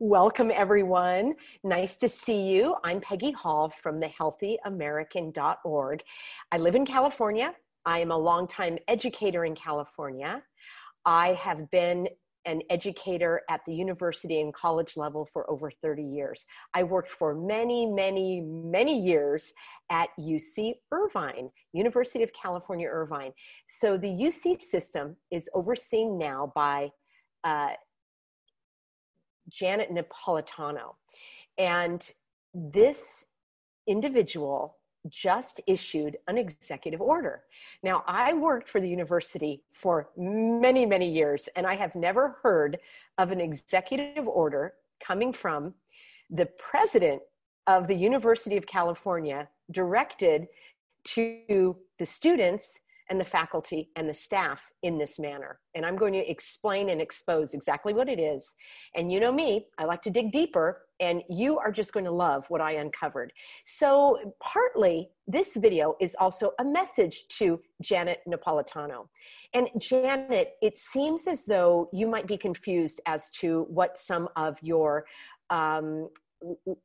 Welcome, everyone. Nice to see you. I'm Peggy Hall from thehealthyamerican.org. I live in California. I am a longtime educator in California. I have been an educator at the university and college level for over 30 years. I worked for many, many, many years at UC Irvine, University of California, Irvine. So the UC system is overseen now by uh, Janet Napolitano. And this individual just issued an executive order. Now, I worked for the university for many, many years, and I have never heard of an executive order coming from the president of the University of California directed to the students and the faculty and the staff in this manner. And I'm going to explain and expose exactly what it is. And you know me, I like to dig deeper, and you are just going to love what I uncovered. So, partly, this video is also a message to Janet Napolitano. And Janet, it seems as though you might be confused as to what some of your um,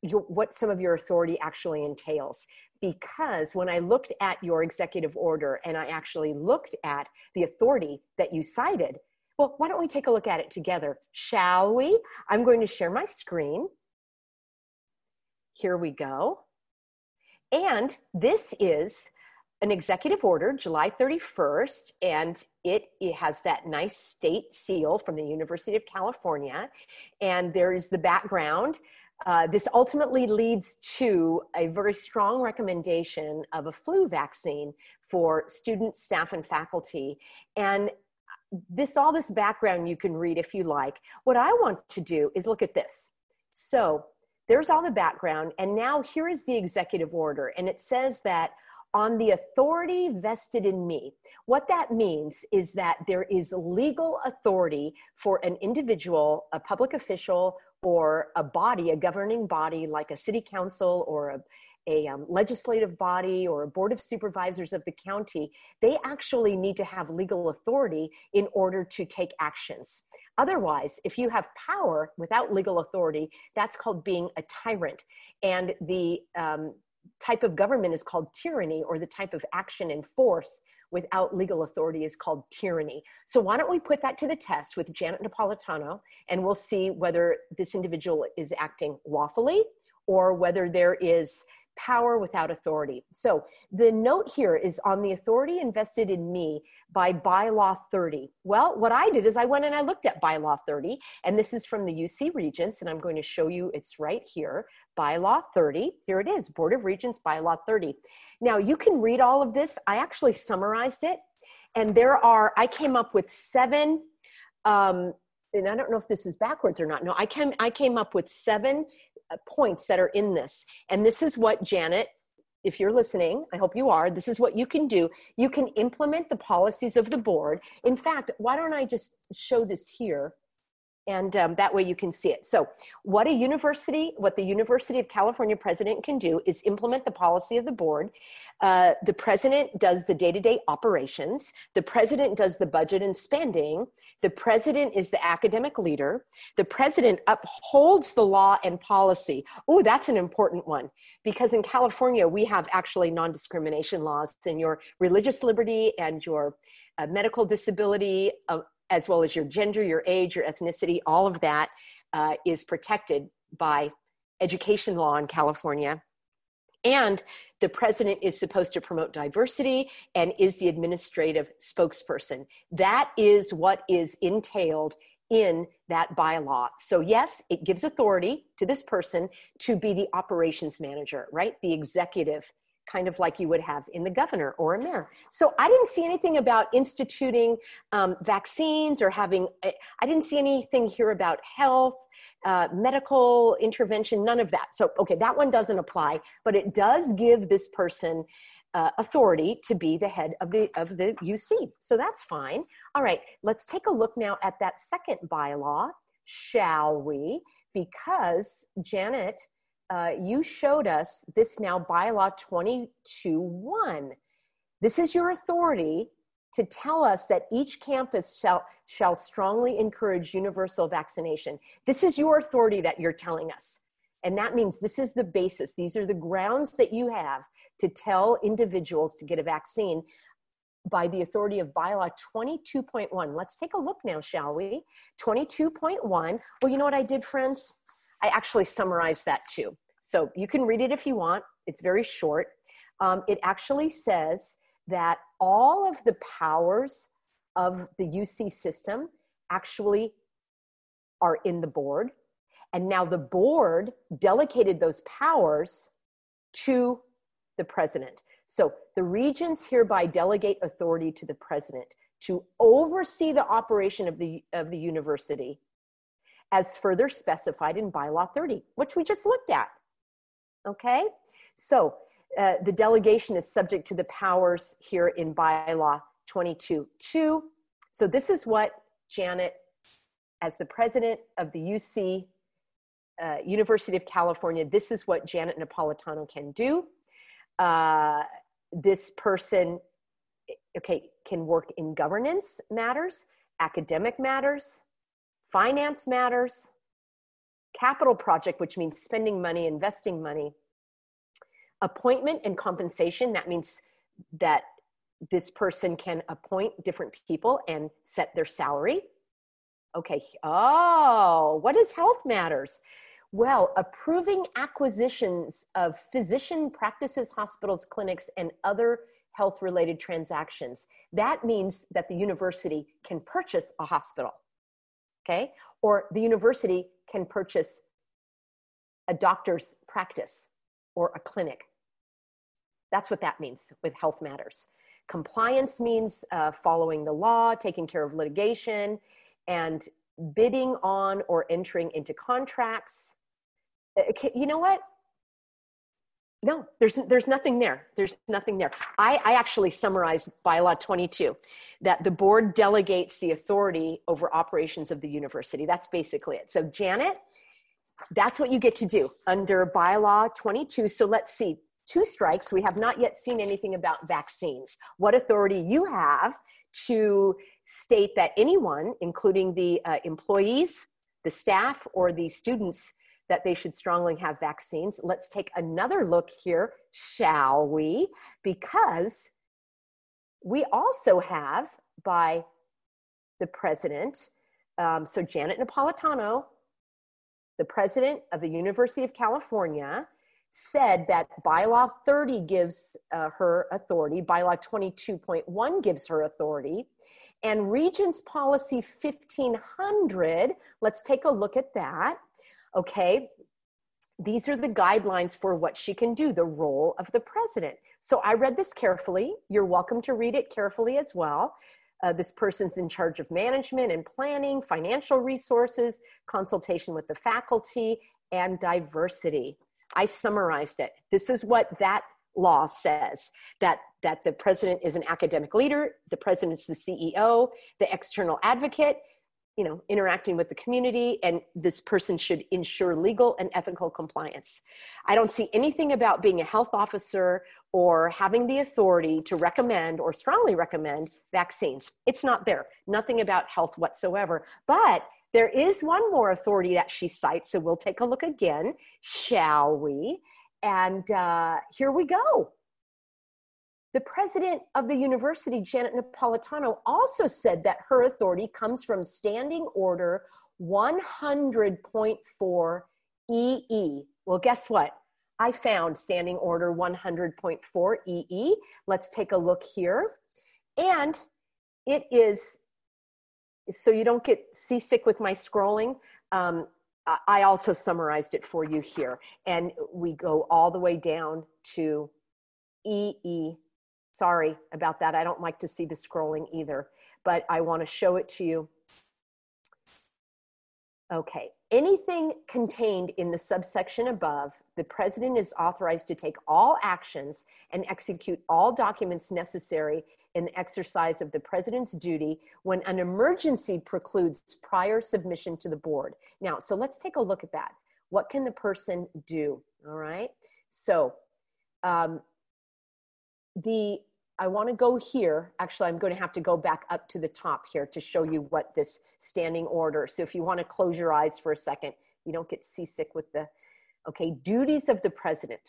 your, what some of your authority actually entails because when I looked at your executive order and I actually looked at the authority that you cited, well, why don't we take a look at it together? Shall we? I'm going to share my screen. Here we go. And this is an executive order, July 31st, and it, it has that nice state seal from the University of California. And there is the background uh, this ultimately leads to a very strong recommendation of a flu vaccine for students, staff, and faculty. And this, all this background you can read if you like. What I want to do is look at this. So there's all the background, and now here is the executive order, and it says that on the authority vested in me. What that means is that there is legal authority for an individual, a public official, or a body, a governing body like a city council or a, a um, legislative body or a board of supervisors of the county, they actually need to have legal authority in order to take actions. Otherwise, if you have power without legal authority, that's called being a tyrant. And the um, type of government is called tyranny, or the type of action and force without legal authority is called tyranny. So why don't we put that to the test with Janet Napolitano and we'll see whether this individual is acting lawfully or whether there is power without authority. So the note here is on the authority invested in me by bylaw 30. Well, what I did is I went and I looked at bylaw 30, and this is from the UC Regents, and I'm going to show you it's right here. Bylaw 30, here it is, Board of Regents bylaw 30. Now you can read all of this. I actually summarized it, and there are, I came up with seven um, and I don't know if this is backwards or not. No, I came I came up with seven Uh, points that are in this. And this is what Janet, if you're listening, I hope you are, this is what you can do. You can implement the policies of the board. In fact, why don't I just show this here? And um, that way you can see it. So, what a university, what the University of California president can do is implement the policy of the board. Uh, the president does the day to day operations, the president does the budget and spending, the president is the academic leader, the president upholds the law and policy. Oh, that's an important one because in California we have actually non discrimination laws, and your religious liberty and your uh, medical disability, uh, as well as your gender, your age, your ethnicity, all of that uh, is protected by education law in California. And the president is supposed to promote diversity and is the administrative spokesperson. That is what is entailed in that bylaw. So, yes, it gives authority to this person to be the operations manager, right? The executive kind of like you would have in the governor or a mayor. So I didn't see anything about instituting um, vaccines or having, I didn't see anything here about health. Uh, medical intervention, none of that. So, okay, that one doesn't apply, but it does give this person uh, authority to be the head of the of the UC. So that's fine. All right, let's take a look now at that second bylaw, shall we? Because Janet uh, you showed us this now bylaw 22.1. This is your authority to tell us that each campus shall, shall strongly encourage universal vaccination. This is your authority that you're telling us. And that means this is the basis. These are the grounds that you have to tell individuals to get a vaccine by the authority of bylaw 22.1. Let's take a look now, shall we? 22.1. Well, you know what I did, friends? I actually summarized that too. So you can read it if you want. It's very short. Um, it actually says that all of the powers of the UC system actually are in the board. And now the board delegated those powers to the president. So the Regents hereby delegate authority to the president to oversee the operation of the, of the university as further specified in bylaw 30, which we just looked at. Okay? So uh, the delegation is subject to the powers here in bylaw 22 2. So this is what Janet, as the president of the UC, uh, University of California, this is what Janet Napolitano can do. Uh, this person, okay, can work in governance matters, academic matters, finance matters, capital project, which means spending money, investing money, appointment and compensation. That means that this person can appoint different people and set their salary. Okay. Oh, what is health matters? Well, approving acquisitions of physician practices, hospitals, clinics, and other health related transactions. That means that the university can purchase a hospital, okay? Or the university can purchase a doctor's practice or a clinic. That's what that means with health matters. Compliance means uh, following the law, taking care of litigation, and bidding on or entering into contracts uh, you know what? No, there's there's nothing there. There's nothing there. I, I actually summarized bylaw 22 that the board delegates the authority over operations of the university. That's basically it. So Janet, that's what you get to do under bylaw 22. So let's see. Two strikes. We have not yet seen anything about vaccines. What authority you have to state that anyone, including the uh, employees, the staff, or the students, that they should strongly have vaccines. Let's take another look here, shall we? Because we also have by the president, um, so Janet Napolitano, the president of the University of California, said that bylaw 30 gives uh, her authority, bylaw 22.1 gives her authority, and Regents Policy 1500, let's take a look at that okay, these are the guidelines for what she can do, the role of the president. So I read this carefully. You're welcome to read it carefully as well. Uh, this person's in charge of management and planning, financial resources, consultation with the faculty, and diversity. I summarized it. This is what that law says that that the president is an academic leader, the president is the CEO, the external advocate, you know interacting with the community and this person should ensure legal and ethical compliance. I don't see anything about being a health officer or having the authority to recommend or strongly recommend vaccines. It's not there. Nothing about health whatsoever. But there is one more authority that she cites so we'll take a look again shall we? And uh, here we go the president of the university, Janet Napolitano, also said that her authority comes from Standing Order 100.4 EE. Well, guess what? I found Standing Order 100.4 EE. Let's take a look here. And it is, so you don't get seasick with my scrolling, um, I also summarized it for you here. And we go all the way down to EE Sorry about that. I don't like to see the scrolling either, but I want to show it to you. Okay, anything contained in the subsection above, the president is authorized to take all actions and execute all documents necessary in the exercise of the president's duty when an emergency precludes prior submission to the board. Now, so let's take a look at that. What can the person do? All right. So, um, the I want to go here. Actually, I'm going to have to go back up to the top here to show you what this standing order. So if you want to close your eyes for a second, you don't get seasick with the, okay, duties of the president.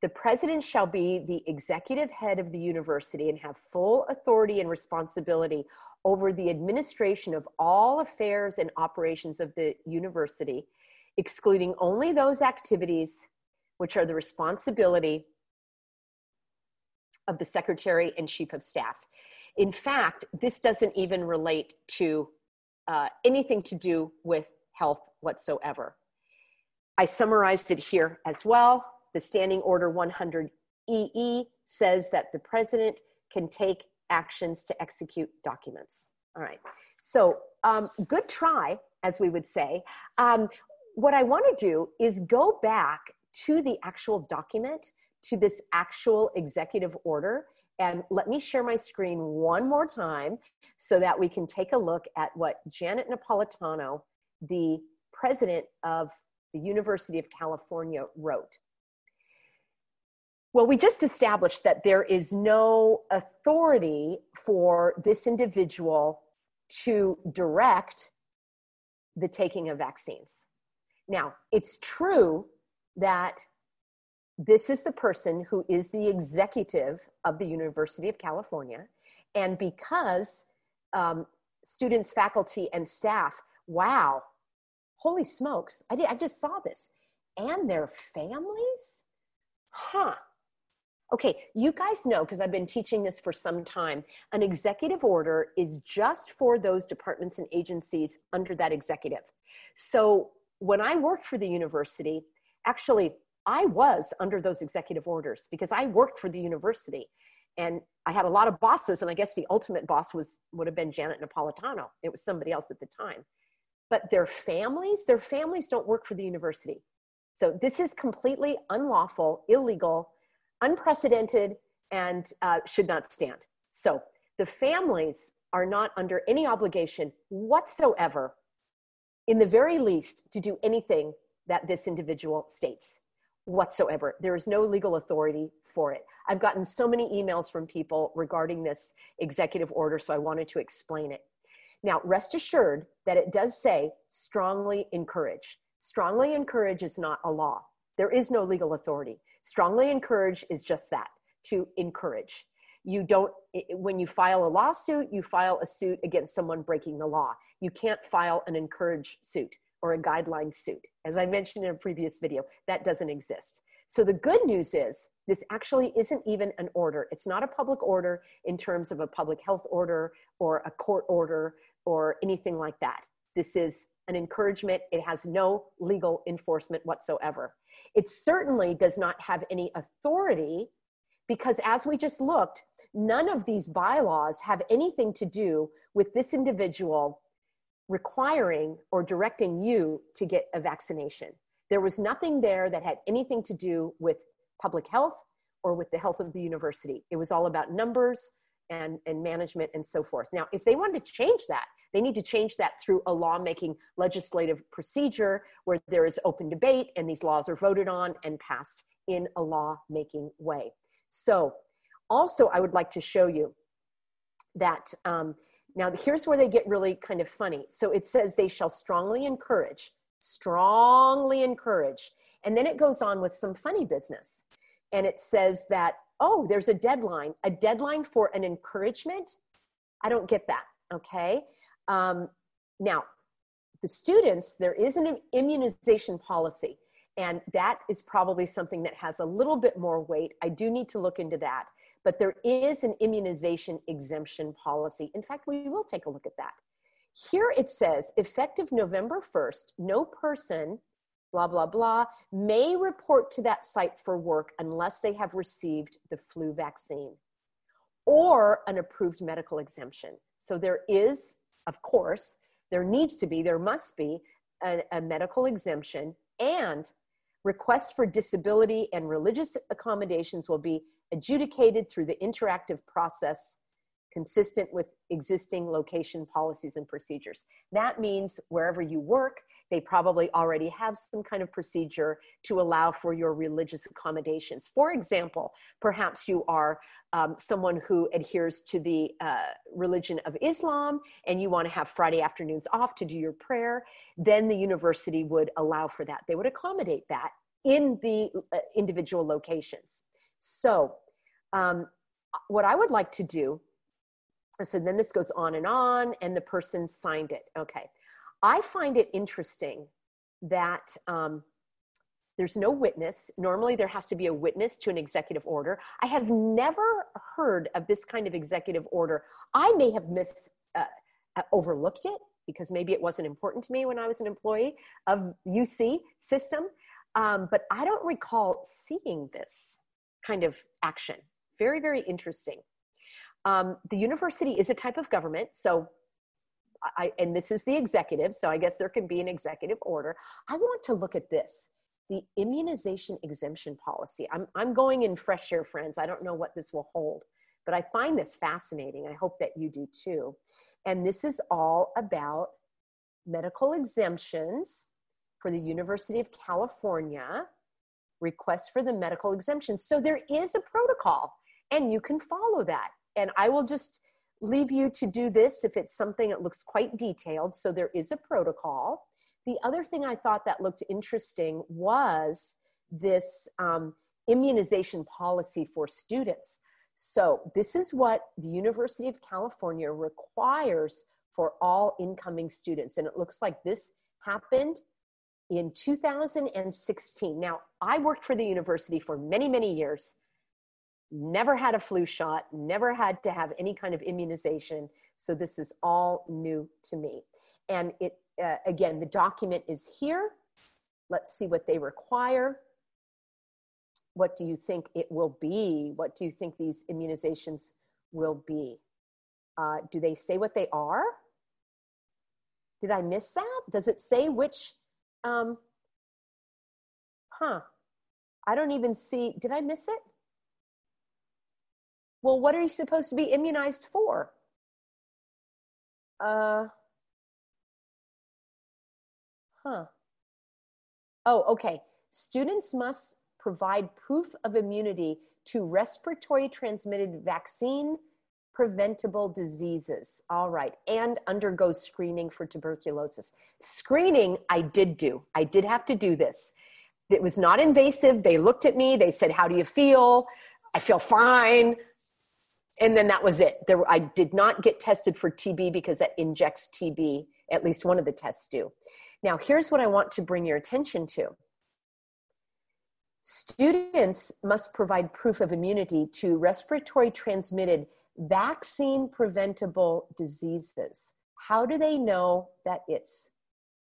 The president shall be the executive head of the university and have full authority and responsibility over the administration of all affairs and operations of the university, excluding only those activities which are the responsibility of the secretary and chief of staff. In fact, this doesn't even relate to uh, anything to do with health whatsoever. I summarized it here as well. The Standing Order 100 EE says that the president can take actions to execute documents. All right. So, um, good try, as we would say. Um, what I want to do is go back to the actual document, to this actual executive order. And let me share my screen one more time so that we can take a look at what Janet Napolitano, the president of the University of California, wrote. Well, we just established that there is no authority for this individual to direct the taking of vaccines. Now, it's true that this is the person who is the executive of the University of California. And because um, students, faculty, and staff, wow, holy smokes, I, did, I just saw this, and their families? Huh. Okay, you guys know because I've been teaching this for some time. An executive order is just for those departments and agencies under that executive. So when I worked for the university, actually, I was under those executive orders because I worked for the university and I had a lot of bosses. And I guess the ultimate boss was would have been Janet Napolitano. It was somebody else at the time. But their families, their families don't work for the university. So this is completely unlawful, illegal unprecedented and uh, should not stand. So the families are not under any obligation whatsoever, in the very least, to do anything that this individual states whatsoever. There is no legal authority for it. I've gotten so many emails from people regarding this executive order, so I wanted to explain it. Now, rest assured that it does say strongly encourage. Strongly encourage is not a law. There is no legal authority. Strongly encourage is just that to encourage. You don't, when you file a lawsuit, you file a suit against someone breaking the law. You can't file an encourage suit or a guideline suit. As I mentioned in a previous video, that doesn't exist. So the good news is this actually isn't even an order. It's not a public order in terms of a public health order or a court order or anything like that. This is an encouragement. It has no legal enforcement whatsoever. It certainly does not have any authority because, as we just looked, none of these bylaws have anything to do with this individual requiring or directing you to get a vaccination. There was nothing there that had anything to do with public health or with the health of the university. It was all about numbers and, and management and so forth. Now, if they wanted to change that, they need to change that through a lawmaking legislative procedure where there is open debate and these laws are voted on and passed in a lawmaking way. So, also, I would like to show you that um, now here's where they get really kind of funny. So it says they shall strongly encourage, strongly encourage. And then it goes on with some funny business. And it says that, oh, there's a deadline, a deadline for an encouragement. I don't get that. Okay. Um, now, the students, there is an immunization policy, and that is probably something that has a little bit more weight. I do need to look into that. But there is an immunization exemption policy. In fact, we will take a look at that. Here it says, effective November 1st, no person, blah, blah, blah, may report to that site for work unless they have received the flu vaccine or an approved medical exemption. So there is of course, there needs to be, there must be a, a medical exemption and requests for disability and religious accommodations will be adjudicated through the interactive process consistent with existing location policies and procedures. That means wherever you work, They probably already have some kind of procedure to allow for your religious accommodations. For example, perhaps you are um, someone who adheres to the uh, religion of Islam and you want to have Friday afternoons off to do your prayer, then the university would allow for that. They would accommodate that in the uh, individual locations. So, um, what I would like to do, so then this goes on and on, and the person signed it. Okay. I find it interesting that um, there's no witness. Normally, there has to be a witness to an executive order. I have never heard of this kind of executive order. I may have mis uh, uh overlooked it because maybe it wasn't important to me when I was an employee of UC system. Um, but I don't recall seeing this kind of action. Very, very interesting. Um, the university is a type of government, so I, and this is the executive, so I guess there can be an executive order. I want to look at this the immunization exemption policy. I'm, I'm going in fresh air, friends. I don't know what this will hold, but I find this fascinating. I hope that you do too. And this is all about medical exemptions for the University of California, requests for the medical exemption. So there is a protocol, and you can follow that. And I will just leave you to do this if it's something that looks quite detailed. So there is a protocol. The other thing I thought that looked interesting was this um, immunization policy for students. So this is what the University of California requires for all incoming students. And it looks like this happened in 2016. Now, I worked for the university for many, many years never had a flu shot, never had to have any kind of immunization. So this is all new to me. And it, uh, again, the document is here. Let's see what they require. What do you think it will be? What do you think these immunizations will be? Uh, do they say what they are? Did I miss that? Does it say which? Um, huh. I don't even see. Did I miss it? Well, what are you supposed to be immunized for? Uh, huh. Oh, okay. Students must provide proof of immunity to respiratory transmitted vaccine preventable diseases. All right. And undergo screening for tuberculosis. Screening, I did do. I did have to do this. It was not invasive. They looked at me. They said, How do you feel? I feel fine and then that was it. There, I did not get tested for TB because that injects TB. At least one of the tests do. Now, here's what I want to bring your attention to. Students must provide proof of immunity to respiratory transmitted vaccine preventable diseases. How do they know that it's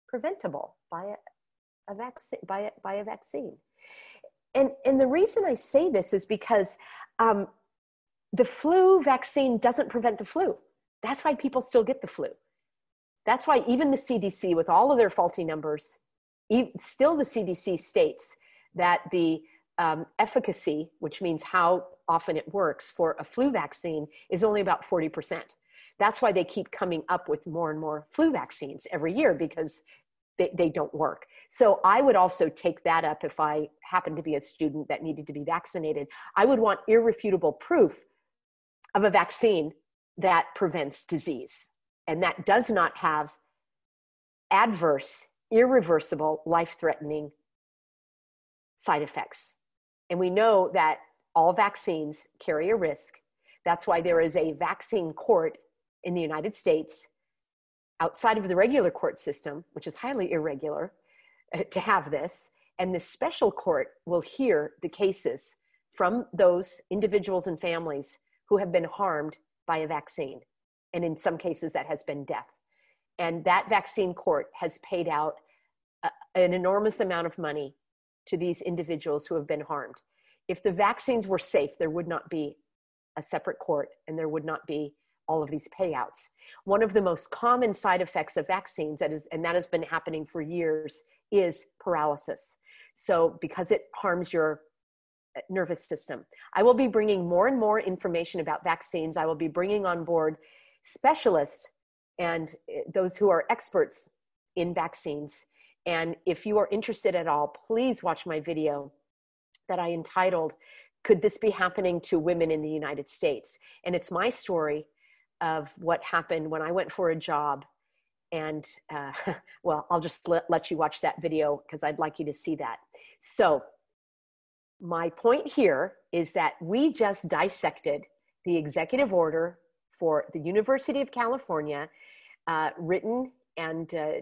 preventable by a, a vaccine? By a, by a vaccine, and and the reason I say this is because um, the flu vaccine doesn't prevent the flu. That's why people still get the flu. That's why even the CDC, with all of their faulty numbers, still the CDC states that the um, efficacy, which means how often it works for a flu vaccine, is only about 40%. That's why they keep coming up with more and more flu vaccines every year because they, they don't work. So I would also take that up if I happened to be a student that needed to be vaccinated. I would want irrefutable proof of a vaccine that prevents disease and that does not have adverse, irreversible, life threatening side effects. And we know that all vaccines carry a risk. That's why there is a vaccine court in the United States outside of the regular court system, which is highly irregular, uh, to have this. And the special court will hear the cases from those individuals and families who have been harmed by a vaccine. And in some cases, that has been death. And that vaccine court has paid out a, an enormous amount of money to these individuals who have been harmed. If the vaccines were safe, there would not be a separate court and there would not be all of these payouts. One of the most common side effects of vaccines, that is, and that has been happening for years, is paralysis. So, because it harms your nervous system. I will be bringing more and more information about vaccines. I will be bringing on board specialists and eh, those who are experts in vaccines. And if you are interested at all, please watch my video that I entitled, Could This Be Happening to Women in the United States? And it's my story of what happened when I went for a job. And uh, well, I'll just let, let you watch that video because I'd like you to see that. So, my point here is that we just dissected the executive order for the University of California, uh, written and uh,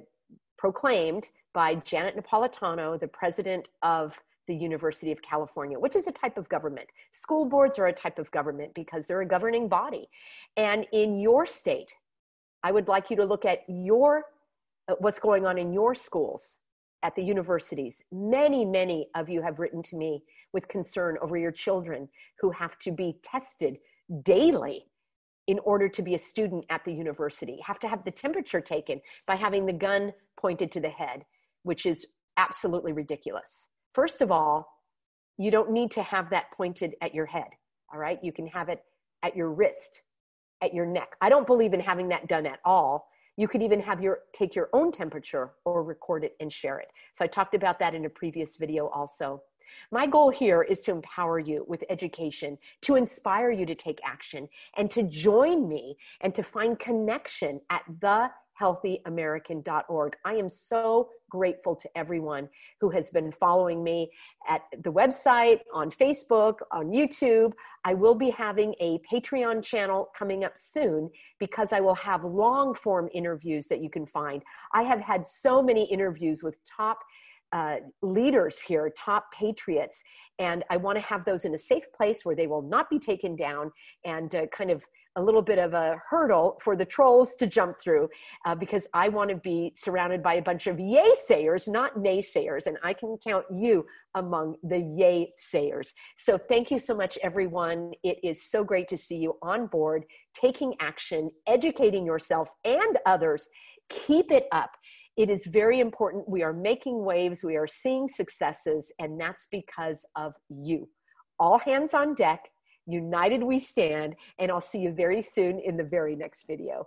proclaimed by Janet Napolitano, the president of the University of California, which is a type of government. School boards are a type of government because they're a governing body. And in your state, I would like you to look at your uh, what's going on in your schools at the universities. Many, many of you have written to me with concern over your children who have to be tested daily in order to be a student at the university, have to have the temperature taken by having the gun pointed to the head, which is absolutely ridiculous. First of all, you don't need to have that pointed at your head, all right? You can have it at your wrist, at your neck. I don't believe in having that done at all. You could even have your take your own temperature or record it and share it. So I talked about that in a previous video also. My goal here is to empower you with education, to inspire you to take action, and to join me and to find connection at the healthyamerican.org. I am so grateful to everyone who has been following me at the website, on Facebook, on YouTube. I will be having a Patreon channel coming up soon because I will have long form interviews that you can find. I have had so many interviews with top uh, leaders here, top patriots, and I want to have those in a safe place where they will not be taken down and uh, kind of a little bit of a hurdle for the trolls to jump through uh, because I want to be surrounded by a bunch of yay sayers, not naysayers. And I can count you among the yay sayers. So thank you so much, everyone. It is so great to see you on board, taking action, educating yourself and others. Keep it up. It is very important. We are making waves, we are seeing successes, and that's because of you. All hands on deck United we stand, and I'll see you very soon in the very next video.